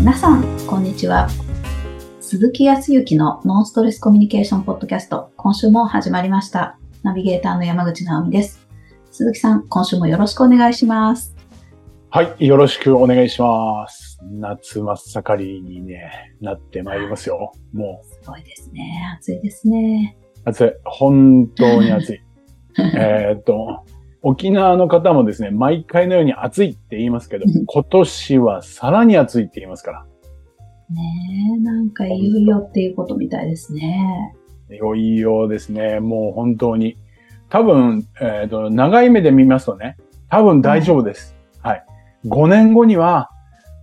皆さん、こんにちは。鈴木康之のノンストレスコミュニケーションポッドキャスト、今週も始まりました。ナビゲーターの山口直美です。鈴木さん、今週もよろしくお願いします。はい、よろしくお願いします。夏真っ盛りにね、なってまいりますよ。もすごいですね。暑いですね。う、暑い。本当に暑い。えっと、沖縄の方もですね、毎回のように暑いって言いますけどうん、今年はさらに暑いって言いますから。ねえ、なんかいよいよっていうことみたいですね。いよいよですね、もう本当に。多分、えっ、と、長い目で見ますとね、多分大丈夫です。はい。5年後には、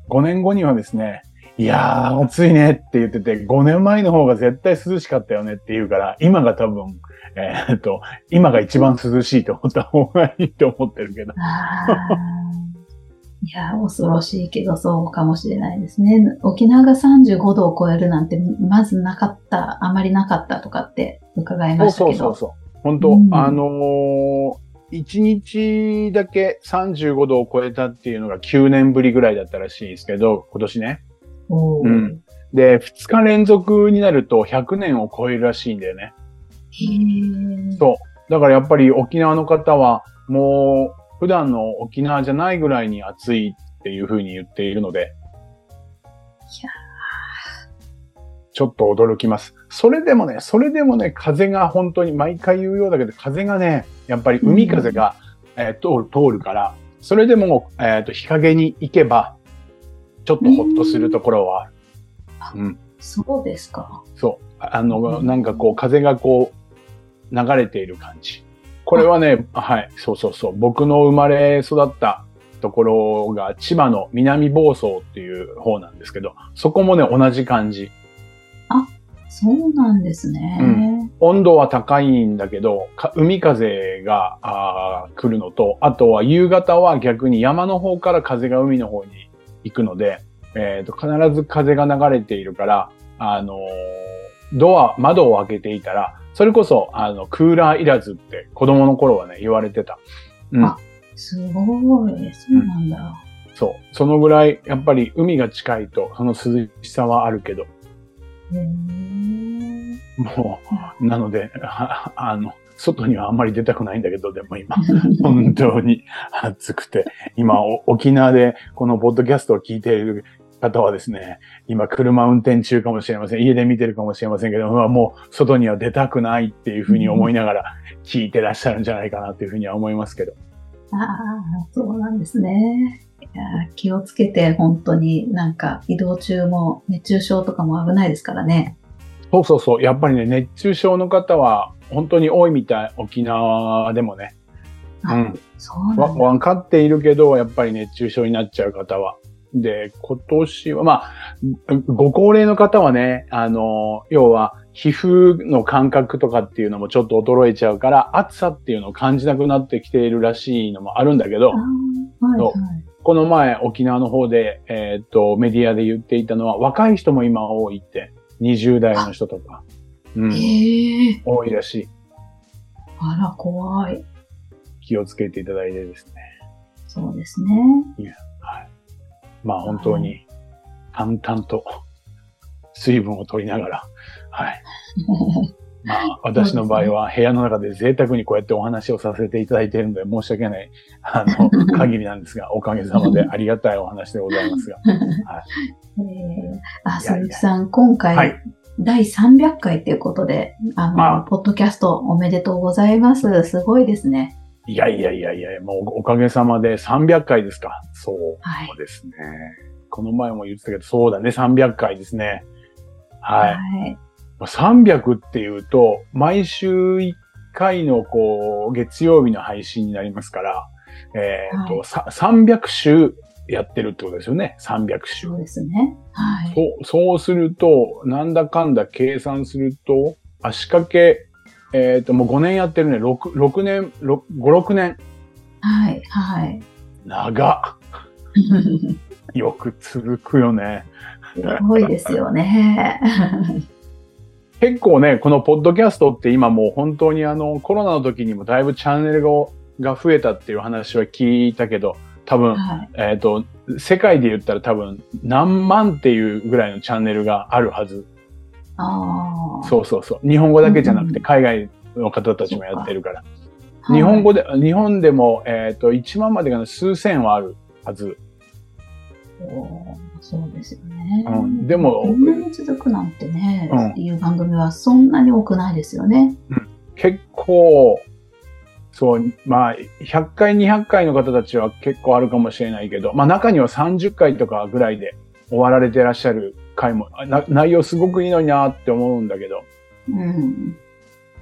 5年後にはですね、いやー、暑いねって言ってて、5年前の方が絶対涼しかったよねって言うから、今が多分、えっ、と、今が一番涼しいと思った方がいいと思ってるけど。いや、恐ろしいけどそうかもしれないですね。沖縄が35度を超えるなんて、まずなかった、あまりなかったとかって伺いましたけど。そうそうそう。本当、うんあのー、1日だけ35度を超えたっていうのが9年ぶりぐらいだったらしいですけど、今年ね。うんで、2日連続になると100年を超えるらしいんだよね。そう。だからやっぱり沖縄の方は、もう普段の沖縄じゃないぐらいに暑いっていうふうに言っているので、いやちょっと驚きます。それでもね、それでもね、風が本当に毎回言うようだけど、風がね、やっぱり海風が、えー通る、通るから、それでも、えっ、と、日陰に行けば、ちょっとほっとするところはある。うん。そうですか。そう。あの、なんかこう、風がこう、流れている感じ。これはね、はい、そうそうそう。僕の生まれ育ったところが千葉の南房総っていう方なんですけど、そこもね、同じ感じ。そうなんですね。温度は高いんだけど、か海風があー来るのと、あとは夕方は逆に山の方から風が海の方に行くので、えーと必ず風が流れているから、あのードア、窓を開けていたら、それこそ、あの、クーラーいらずって子供の頃はね、言われてた。うんあ。すごい。そうなんだ。そう。そのぐらい、やっぱり海が近いと、その涼しさはあるけど、もう、なので、ああの、外にはあんまり出たくないんだけど、でも今、本当に暑くて、今、お沖縄でこのポッドキャストを聞いている方はですね、今、車運転中かもしれません。家で見てるかもしれませんけど、まあもう、外には出たくないっていうふうに思いながら聞いてらっしゃるんじゃないかなというふうには思いますけど。ああ、そうなんですね。いやー気をつけて、本当になんか移動中も熱中症とかも危ないですからね。そうそうそう。やっぱりね、熱中症の方は本当に多いみたい。沖縄でもね。あうん。そうなわ、んだ。わかっているけど、やっぱり熱中症になっちゃう方は。で、今年は、まあ、ご高齢の方はね、あの、要は、皮膚の感覚とかっていうのもちょっと衰えちゃうから、暑さっていうのを感じなくなってきているらしいのもあるんだけどはいはい。この前沖縄の方で、えーっと、メディアで言っていたのは、若い人も今多いって、20代の人とか、うん。多いらしい。あら、怖い。気をつけていただいてですね。そうですね。はい。まあ本当に淡々と水分を取りながら、はい。まあ私の場合は部屋の中で贅沢にこうやってお話をさせていただいているので申し訳ない、あの、限りなんですが、おかげさまでありがたいお話でございますが。えーあ、いやいや鈴木さん、今回、はい第300回ということで、あの、まあポッドキャストおめでとうございます。すごいですね。いやいやいやいや、もうおかげさまで300回ですか。そうはい。ですね。この前も言ってたけど、そうだね、300回ですね。はい。はい。300っていうと、毎週1回のこう、月曜日の配信になりますから、えっ、と、はいさ300週やってるってことですよね。300週。そうですね。はい。そう、そうすると、なんだかんだ計算すると、足掛け、えっ、と、もう5年やってるね。6、6年、6 5、6年。はい。はい。長っ。よく続くよね。すごいですよね。結構ね、このポッドキャストって今もう本当にあのコロナの時にもだいぶチャンネルがが増えたっていう話は聞いたけど、多分、はい。えっ、と、世界で言ったら多分何万っていうぐらいのチャンネルがあるはず。ああ。そうそうそう。日本語だけじゃなくて海外の方たちもやってるから。はい日本語で、日本でも、えっ、と、1万までかな数千はあるはず。そうですよね。うんでもこんなに続くなんてね、うんっていう番組はそんなに多くないですよね。結構、そう、まあ、100回、200回の方たちは結構あるかもしれないけど、まあ中には30回とかぐらいで終わられてらっしゃる回も、内容すごくいいのになって思うんだけど、うん。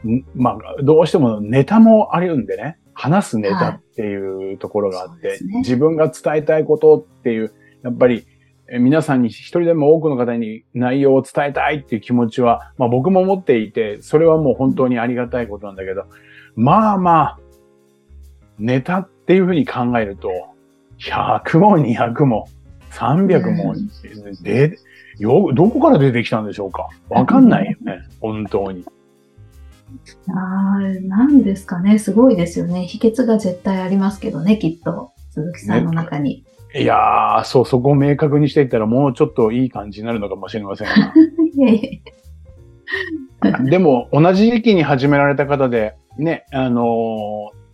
んまあ、どうしてもネタもあるんでね、話すネタっていうところがあって、はい。ね。自分が伝えたいことっていう、やっぱり、え皆さんに一人でも多くの方に内容を伝えたいっていう気持ちは、まあ僕も持っていて、それはもう本当にありがたいことなんだけど、まあまあ、ネタっていうふうに考えると、100も200も300も、うん。で、よ、どこから出てきたんでしょうか？わかんないよね。本当に。ああ、なんですかね。すごいですよね。秘訣が絶対ありますけどね、きっと。鈴木さんの中に。いやー、そう、そこを明確にしていったらもうちょっといい感じになるのかもしれませんが。でも、同じ時期に始められた方で、ね、あのー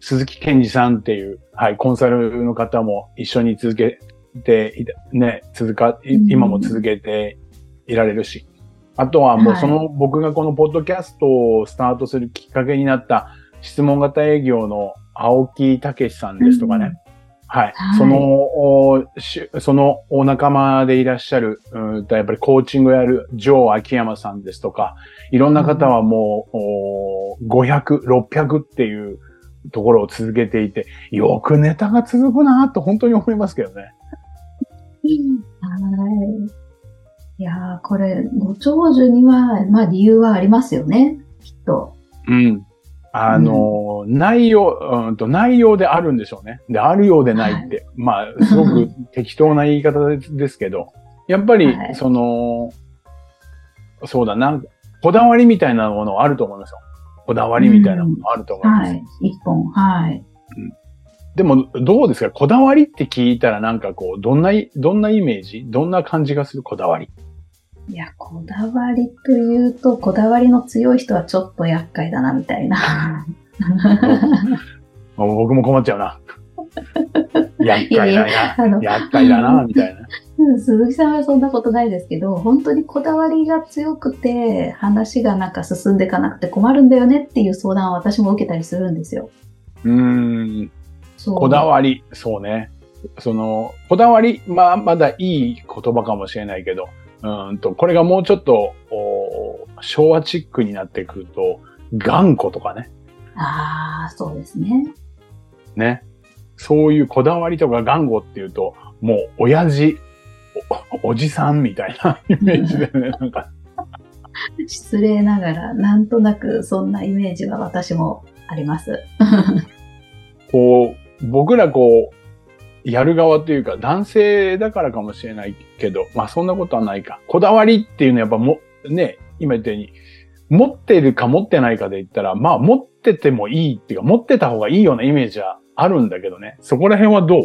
鈴木健二さんっていう、はい、コンサルの方も一緒に続けてね、続か、いうん今も続けていられるし。あとはもうはいその、僕がこのポッドキャストをスタートするきっかけになった質問型営業の青木武さんですとかね。うんはい。はいその、そのお仲間でいらっしゃる、うんとやっぱりコーチングをやるジョー秋山さんですとか、いろんな方はもう、お500、600っていうところを続けていて、よくネタが続くなと本当に思いますけどね。はい。いやー、これ、ご長寿には、まあ理由はありますよね。きっと。うん。あの、内容、うんと、内容であるんでしょうね。で、あるようでないって、まあ、すごく 適当な言い方ですけど、やっぱりは、いその、そうだな、こだわりみたいなものあると思いますよ。こだわりみたいなものあると思います。はい。一本。はい。でも、どうですか？こだわりって聞いたらなんかこう、どんな、どんなイメージ？どんな感じがするこだわり？いや、こだわりというと、こだわりの強い人はちょっと厄介だな、みたいな。もう僕も困っちゃうな。厄介だいやあのな。厄介だな、みたいな。うん鈴木さんはそんなことないですけど、本当にこだわりが強くて、話がなんか進んでいかなくて困るんだよねっていう相談を私も受けたりするんですよ。うーん。こだわり、そうね。その、こだわり、まあ、まだいい言葉かもしれないけど、うーんと、これがもうちょっと、お昭和チックになってくると、頑固とかね。ああ、そうですね。ね。そういうこだわりとか頑固っていうと、もう、親父、おおじさんみたいな イメージでね、なんか、失礼ながら、なんとなくそんなイメージは私もあります。こう、僕らこう、やる側というか、男性だからかもしれないけど、まあそんなことはないか。こだわりっていうのはやっぱも、ね、今言ったように、持ってるか持ってないかで言ったら、まあ持っててもいいっていうか、持ってた方がいいようなイメージはあるんだけどね。そこら辺はどう？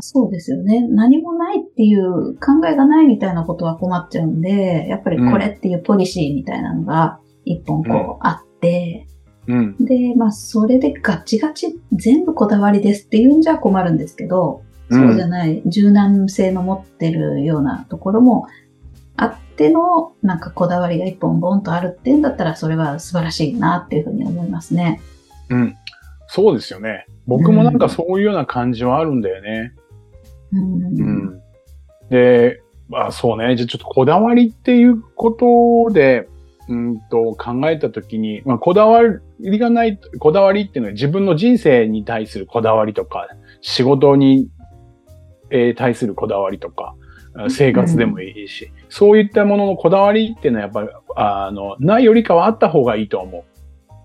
そうですよね。何もないっていう考えがないみたいなことは困っちゃうんで、やっぱりこれっていうポリシーみたいなのが一本こうあって、うん。で、まあそれでガチガチ全部こだわりですっていうんじゃ困るんですけど、そうじゃない、柔軟性の持ってるようなところもあっての、なんかこだわりが一本ボンとあるっていうんだったら、それは素晴らしいなっていうふうに思いますね。うん。そうですよね。僕もなんかそういうような感じはあるんだよね。うん。うん。で、まあそうね。じゃあちょっとこだわりっていうことで、うんと考えたときに、まあこだわりがない、こだわりっていうのは自分の人生に対するこだわりとか、仕事に、えー対するこだわりとか、生活でもいいし、そういったもののこだわりっていうのはやっぱり、あの、ないよりかはあった方がいいと思う。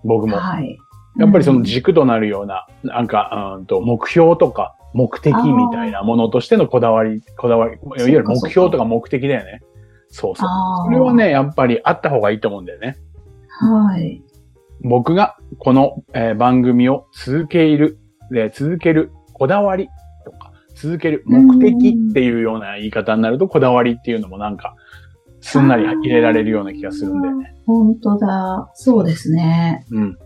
僕も。はい。やっぱりそのうん軸となるような、なんか、うんと、目標とか、目的みたいなものとしてのこだわり、こだわり、いわゆる目標とか目的だよね。そうそう。それはね、やっぱりあった方がいいと思うんだよね。はい。僕がこの、えー番組を続ける、で続けるこだわりとか、続ける目的っていうような言い方になると、こだわりっていうのもなんか、すんなり入れられるような気がするんだよね。本当だ。そうですね。うん。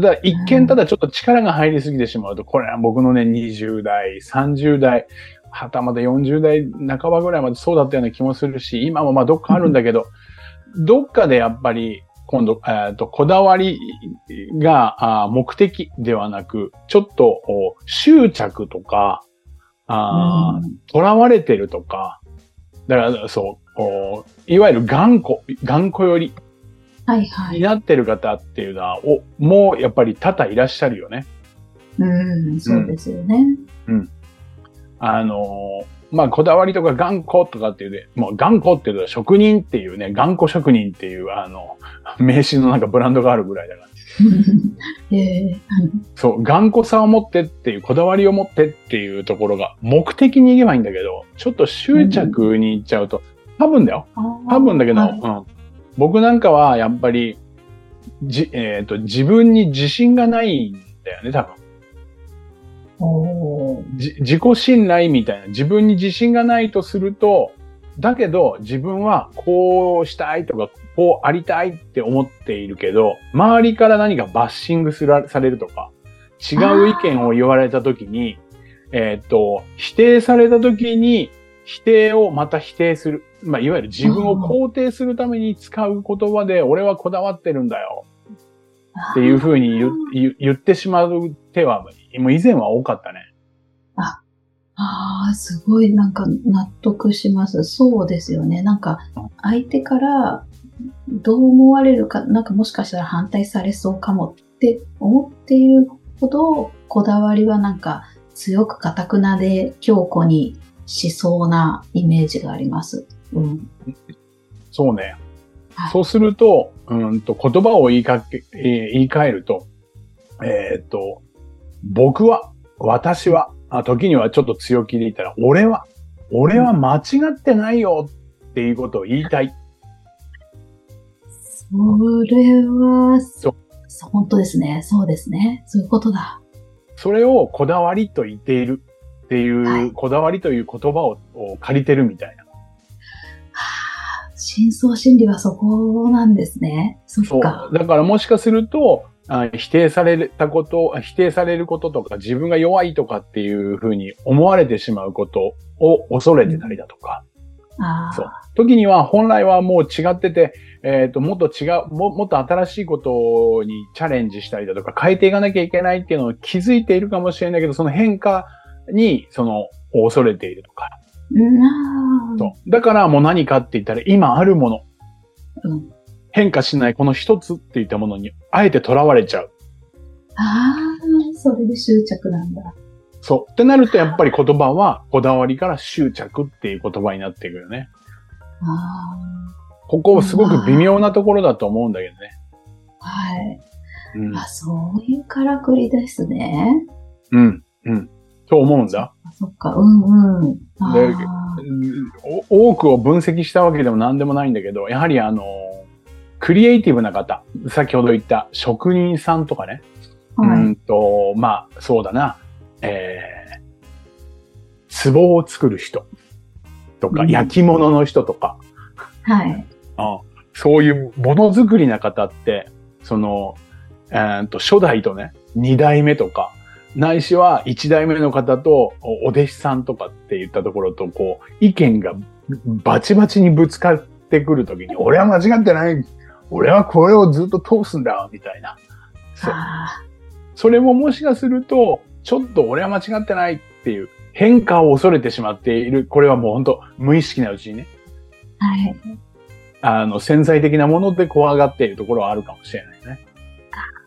だ一見ただちょっと力が入りすぎてしまうと、これは僕のね、20代、30代、はたまた40代半ばぐらいまでそうだったような気もするし、今もまあどっかあるんだけど、どっかでやっぱり今度、えー、とこだわりがあ目的ではなく、ちょっと執着とか、あ囚われてるとか、だからそう、いわゆる頑固、頑固よりはいはい。になってる方っていうのは、お、もうやっぱり多々いらっしゃるよね。うん、そうですよね。あのーまあ、こだわりとか頑固とかっていうね、もう頑固っていうのは職人っていうね、頑固職人っていう、あの、名刺のなんかブランドがあるぐらいだから。ええそう、頑固さを持ってっていう、こだわりを持ってっていうところが、目的に行けばいいんだけど、ちょっと執着に行っちゃうと、多分だよ。多分だけど、はいうん、僕なんかはやっぱり、じ、えっ、と、自分に自信がないんだよね、多分。自己信頼みたいな、自分に自信がないとすると、だけど自分はこうしたいとか、こうありたいって思っているけど、周りから何かバッシングすらされるとか、違う意見を言われたときに、えーっと、否定されたときに、否定をまた否定する。まあ、いわゆる自分を肯定するために使う言葉で、俺はこだわってるんだよ。っていうふうに言ってしまう手は、もう以前は多かったね。ああ、すごいなんか納得します。そうですよね。なんか相手からどう思われるか、なんかもしかしたら反対されそうかもって思っているほど、こだわりはなんか強く堅くなで強固にしそうなイメージがあります。うん。そうね。はいそうすると、うんと言葉を言いかけ、えー言い換えると、えーっと、僕は、私は、あ時にはちょっと強気で言ったら、俺は、俺は間違ってないよっていうことを言いたい。それは、そう本当ですね。そうですね。そういうことだ。それをこだわりと言っているっていう、はいこだわりという言葉をを借りてるみたいな。はあ、深層心理はそこなんですね。そ。っか。だからもしかすると、あ否定されたこと、否定されることとか、自分が弱いとかっていうふうに思われてしまうことを恐れてたりだとか。そう時には本来はもう違ってて、えっ、と、もっと違うも、もっと新しいことにチャレンジしたりだとか、変えていかなきゃいけないっていうのを気づいているかもしれないけど、その変化に、その、恐れているとか。そう。だからもう何かって言ったら、今あるもの、うん変化しないこの一つっていったものに、あえて囚われちゃう。ああ、それで執着なんだ。そう。ってなると、やっぱり言葉は、こだわりから執着っていう言葉になってくるよね。あここすごく微妙なところだと思うんだけどね。あ。はい。うん。あ、そういうからくりですね。うん。うん。と思うんだ。あそっか、うんうん。あで多くを分析したわけでも何でもないんだけど、やはりあの、クリエイティブな方、先ほど言った職人さんとかね、うはい。んと、まあ、そうだな、えー、壺を作る人とか、うん。焼き物の人とか、はい。あそういうものづくりな方って、その、えーと、初代とね、二代目とか、ないしは一代目の方とおお弟子さんとかって言ったところと、こう、意見がバチバチにぶつかってくるときに、俺は間違ってない俺はこれをずっと通すんだみたいな。そう。あそれももしかすると、ちょっと俺は間違ってないっていう変化を恐れてしまっている。これはもう本当無意識なうちにね。あ。はい。あの、潜在的なもので怖がっているところはあるかもしれないね。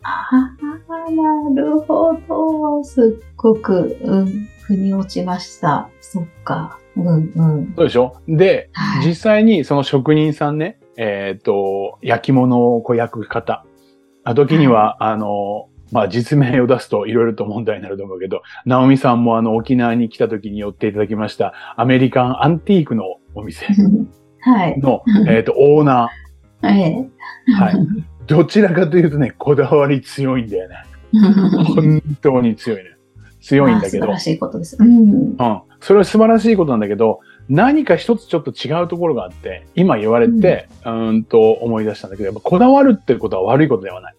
ああ、なるほど。すっごく、うん、腑に落ちました。そっか。うんうん。そうでしょ？で、はい実際にその職人さんね、えっ、と、焼き物をこう焼く方。あ時には、あの、まあ、実名を出すといろいろと問題になると思うけど、ナオミさんもあの沖縄に来た時に寄っていただきましたアメリカンアンティークのお店 はい。の、えっと、オーナええ。ー。はい。どちらかというとね、こだわり強いんだよね。本当に強いね。強いんだけど。素晴らしいことです。うん。うん。それは素晴らしいことなんだけど、何か一つちょっと違うところがあって、今言われて、うん、うんと思い出したんだけど、やっぱこだわるってことは悪いことではない。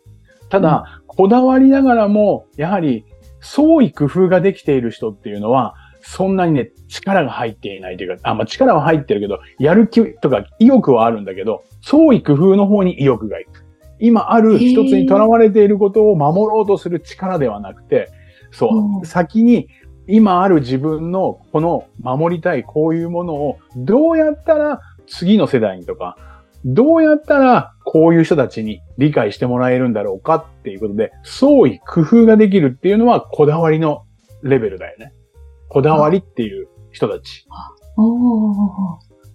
ただ、うん、こだわりながらも、やはり、創意工夫ができている人っていうのは、そんなにね、力が入っていないというか、あ、まあ、力は入ってるけど、やる気とか意欲はあるんだけど、創意工夫の方に意欲がいく。今ある一つにとらわれていることを守ろうとする力ではなくて、そう、先に今ある自分のこの守りたいこういうものをどうやったら次の世代にとか、どうやったらこういう人たちに理解してもらえるんだろうかっていうことで、創意工夫ができるっていうのはこだわりのレベルだよね。こだわりっていう人たち。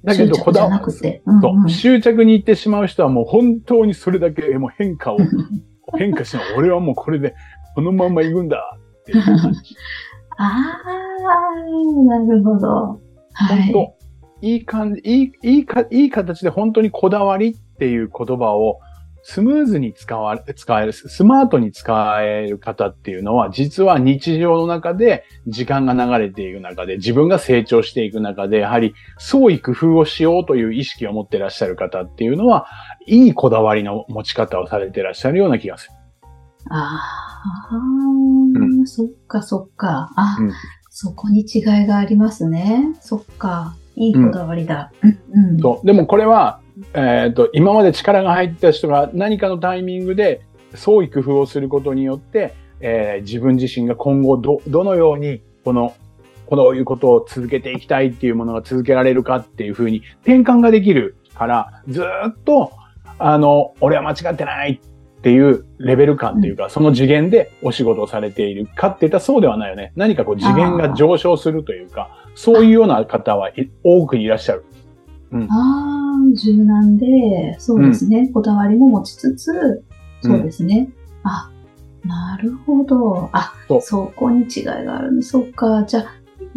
だけど、こだわり、うんうん、執着に行ってしまう人はもう本当にそれだけもう変化を、変化しない。俺はもうこれでこのまま行くんだっていう。ああ、なるほど。はい。本当いい感じ、いい、いいか、いい形で本当にこだわりっていう言葉をスムーズに使われ、使える、スマートに使える方っていうのは、実は日常の中で時間が流れていく中で、自分が成長していく中で、やはり創意工夫をしようという意識を持っていらっしゃる方っていうのは、いいこだわりの持ち方をされていらっしゃるような気がする。ああ、うん、そっかそっか。あ、うん、そこに違いがありますね。そっか。いいこだわりだ。うん。うん、そう。でもこれは、えっ、ー、と、今まで力が入った人が何かのタイミングで創意工夫をすることによって、えー、自分自身が今後ど、どのように、この、このいうことを続けていきたいっていうものが続けられるかっていうふうに転換ができるから、ずっと、あの、俺は間違ってないっていうレベル感っていうか、うん、その次元でお仕事をされているかって言ったらそうではないよね。何かこう次元が上昇するというか、そういうような方は多くいらっしゃる。うん、ああ、柔軟で、そうですね、うん、こだわりも持ちつつ、そうですね。うん、あ、なるほど。あ、そこに違いがあるんそっか。じゃあ、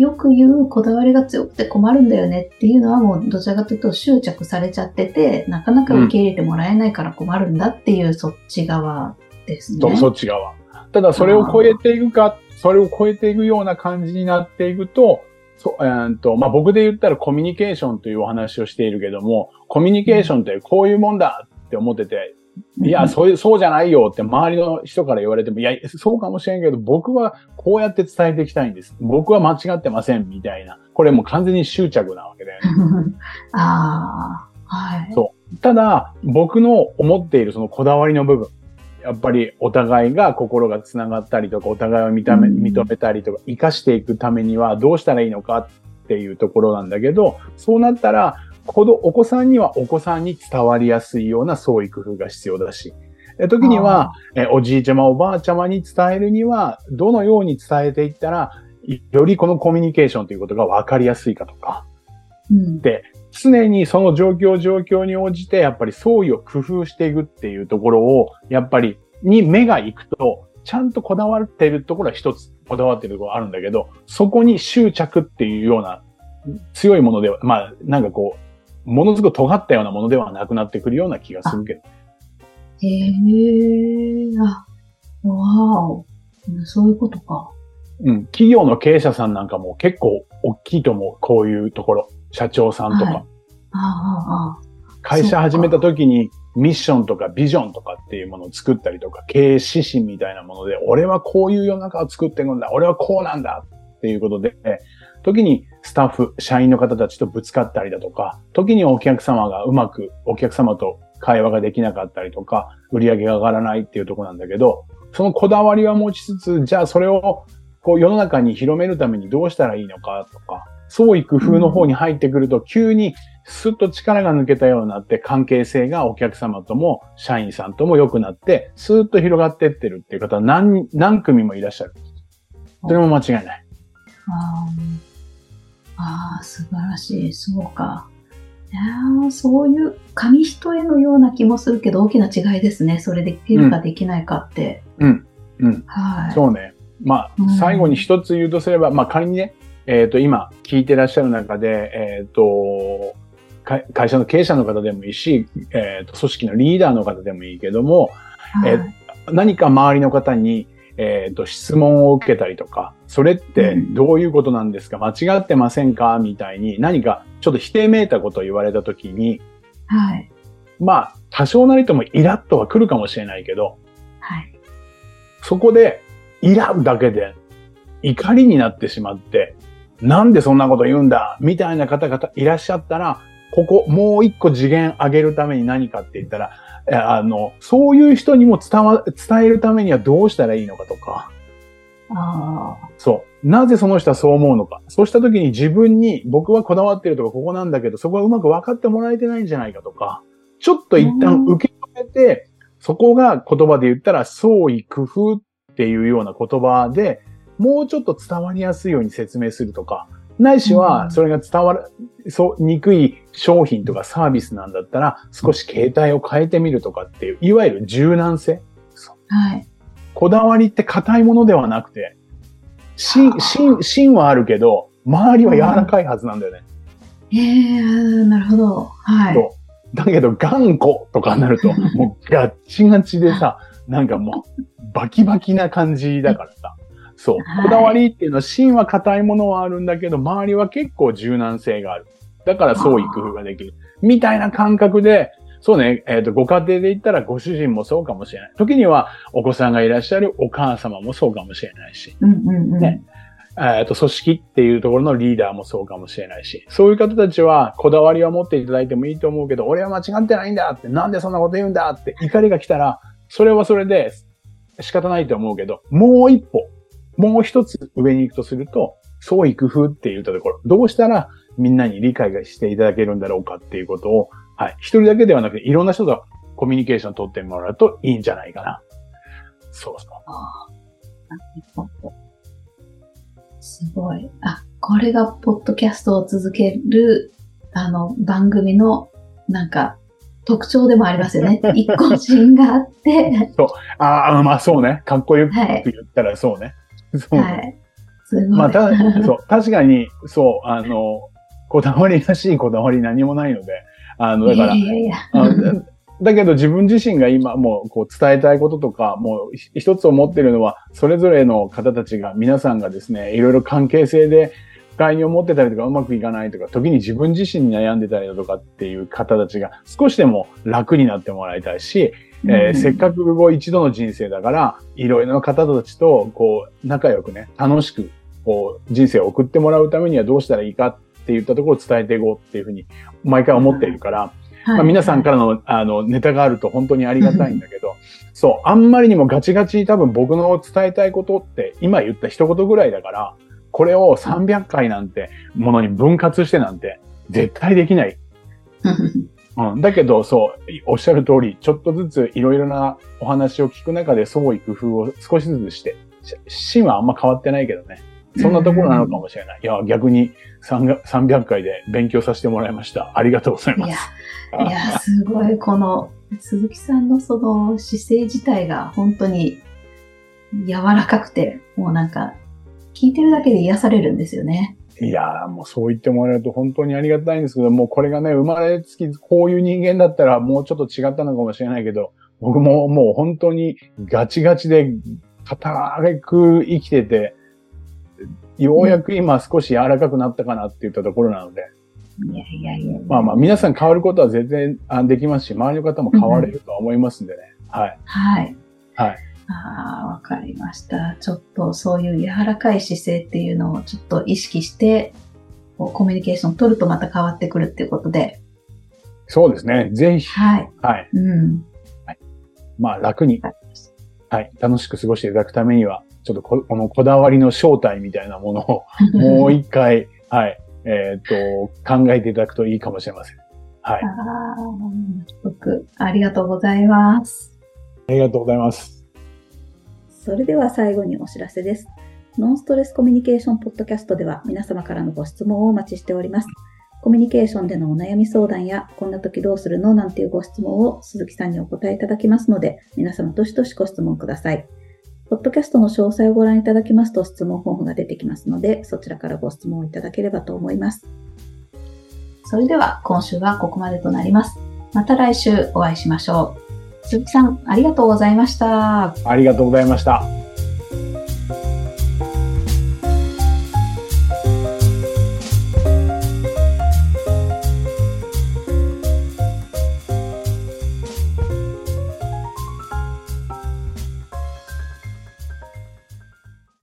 よく言うこだわりが強くて困るんだよねっていうのはもうどちらかというと執着されちゃってて、なかなか受け入れてもらえないから困るんだっていうそっち側ですね。そっち側。ただそれを超えていくか、それを超えていくような感じになっていくと、そえー、と、まあ、僕で言ったらコミュニケーションというお話をしているけども、コミュニケーションってこういうもんだって思ってて、いや、そういう、そうじゃないよって周りの人から言われても、いや、そうかもしれんけど、僕はこうやって伝えていきたいんです。僕は間違ってません、みたいな。これもう完全に執着なわけだよね。ああ、はい。そう。ただ、僕の思っているそのこだわりの部分。やっぱりお互いが心が繋がったりとか、お互いを認め認めたりとか、生かしていくためにはどうしたらいいのかっていうところなんだけど、そうなったら、お子さんにはお子さんに伝わりやすいような創意工夫が必要だし、時には、えおじいちゃま、おばあちゃまに伝えるには、どのように伝えていったら、よりこのコミュニケーションということが分かりやすいかとか。うん、で、常にその状況状況に応じて、やっぱり創意を工夫していくっていうところを、やっぱり、に目が行くと、ちゃんとこだわっているところは一つこだわっているところあるんだけど、そこに執着っていうような強いものでは、まあ、なんかこう、ものすごく尖ったようなものではなくなってくるような気がするけど。へえー、あ、わお。そういうことか。うん。企業の経営者さんなんかも結構大きいと思う。こういうところ。社長さんとか。はい、ああ会社始めた時にミッションとかビジョンとかっていうものを作ったりとか、経営指針みたいなもので、俺はこういう世の中を作っていくんだ。俺はこうなんだっていうことで、時にスタッフ、社員の方たちとぶつかったりだとか、時にお客様がうまくお客様と会話ができなかったりとか、売り上げが上がらないっていうとこなんだけど、そのこだわりは持ちつつ、じゃあそれをこう世の中に広めるためにどうしたらいいのかとか、創意工夫の方に入ってくると、急にスッと力が抜けたようになって、関係性がお客様とも社員さんとも良くなって、スーッと広がってってるっていう方は何、何組もいらっしゃる。それも間違いない。ああ、素晴らしい。そうか。いやそういう紙一重のような気もするけど、大きな違いですね。それできるかできないかって。うん。うん。はい。そうね。まあ、最後に一つ言うとすれば、まあ仮にね、えっ、ー、と、今聞いてらっしゃる中で、えっ、ー、と、会社の経営者の方でもいいし、えっ、ー、と、組織のリーダーの方でもいいけども、はい、え何か周りの方に、えっ、と、質問を受けたりとか、それってどういうことなんですか？間違ってませんか？みたいに何かちょっと否定めいたことを言われたときに、はい。まあ、多少なりともイラッとは来るかもしれないけど、はい。そこで、イラだけで怒りになってしまって、なんでそんなこと言うんだ？みたいな方々いらっしゃったら、ここ、もう一個次元上げるために何かって言ったら、えあの、そういう人にも伝わ、伝えるためにはどうしたらいいのかとか、ああ。そう。なぜその人はそう思うのか。そうした時に自分に僕はこだわってるとかここなんだけど、そこはうまく分かってもらえてないんじゃないかとか、ちょっと一旦受け止めて、そこが言葉で言ったら創意工夫っていうような言葉で、もうちょっと伝わりやすいように説明するとか、ないしうはんそれが伝わる、そう、にくい商品とかサービスなんだったら、少し形態を変えてみるとかっていう、いわゆる柔軟性。はい。こだわりって硬いものではなくて、芯、芯、芯はあるけど、周りは柔らかいはずなんだよね。ええー、なるほど。はい。だけど、頑固とかになると、もうガッチガチでさ、なんかもう、バキバキな感じだからさ。そう。はいこだわりっていうのは、芯は硬いものはあるんだけど、周りは結構柔軟性がある。だから創意工夫ができる。みたいな感覚で、そうね、えっ、と、ご家庭で言ったらご主人もそうかもしれない。時にはお子さんがいらっしゃるお母様もそうかもしれないし。うんうんうん。ねえっと、組織っていうところのリーダーもそうかもしれないし、そういう方たちはこだわりは持っていただいてもいいと思うけど、俺は間違ってないんだって、なんでそんなこと言うんだって怒りが来たら、それはそれで仕方ないと思うけど、もう一歩、もう一つ上に行くとすると、創意工夫って言ったところ、どうしたらみんなに理解がしていただけるんだろうかっていうことを、はい、一人だけではなくて、いろんな人とコミュニケーションを取ってもらうといいんじゃないかな。そうそう。すごい。あ、これがポッドキャストを続ける、あの、番組の、なんか、特徴でもありますよね。一個芯があって、ああ、まあそうね。かっこよくはい言ったらそうね。そうねはい。すごい。まあ、た、そう、確かに、そう、あの、こだわりらしいこだわり何もないので、あの、だからい、やいやいや。あだだけど自分自身が今もうこう伝えたいこととか、もうひ一つ思ってるのは、それぞれの方たちが、皆さんがですね、いろいろ関係性で不快に思ってたりとかうまくいかないとか、時に自分自身に悩んでたりだとかっていう方たちが少しでも楽になってもらいたいし、えーせっかくこう一度の人生だから、いろいろな方たちとこう仲良くね、楽しくこう人生を送ってもらうためにはどうしたらいいかって言ったところを伝えていこうっていうふうに毎回思っているから、はい、まあ、皆さんからのあのネタがあると本当にありがたいんだけど、そう、あんまりにもガチガチに多分僕の伝えたいことって今言った一言ぐらいだから、これを300回なんてものに分割してなんて絶対できない。うん、だけど、そう、おっしゃる通り、ちょっとずついろいろなお話を聞く中で創意工夫を少しずつして、し芯はあんま変わってないけどね。そんなところなのかもしれない。いや、逆に300 300回で勉強させてもらいました。ありがとうございまいやす。、いや、すごい、この、鈴木さんのその姿勢自体が本当に柔らかくて、もうなんか、聞いてるだけで癒されるんですよね。いやー、もうそう言ってもらえると本当にありがたいんですけど、もうこれがね、生まれつきこういう人間だったらもうちょっと違ったのかもしれないけど、僕ももう本当にガチガチで固く生きてて、ようやく今少し柔らかくなったかなって言ったところなので、いやいやいやまあまあ皆さん変わることは全然あできますし、周りの方も変われるとは思いますんでね。はい。はい。はい。ああ、わかりました。ちょっとそういう柔らかい姿勢っていうのをちょっと意識して、コミュニケーション取るとまた変わってくるっていうことで。そうですね。ぜひ、はい。はい。うん。まあ楽にはい。楽しく過ごしていただくためには、ちょっとここのこだわりの正体みたいなものを もう一回、はい、えっ、と、考えていただくといいかもしれません。はい。ああ、納得。ありがとうございます。ありがとうございます。それでは最後にお知らせです。ノンストレスコミュニケーションポッドキャストでは皆様からのご質問をお待ちしております。コミュニケーションでのお悩み相談や、こんな時どうするのなんていうご質問を鈴木さんにお答えいただきますので、皆様どしどしご質問ください。ポッドキャストの詳細をご覧いただきますと質問フォームが出てきますので、そちらからご質問をいただければと思います。それでは今週はここまでとなります。また来週お会いしましょう。鈴木さん、ありがとうございました。ありがとうございました。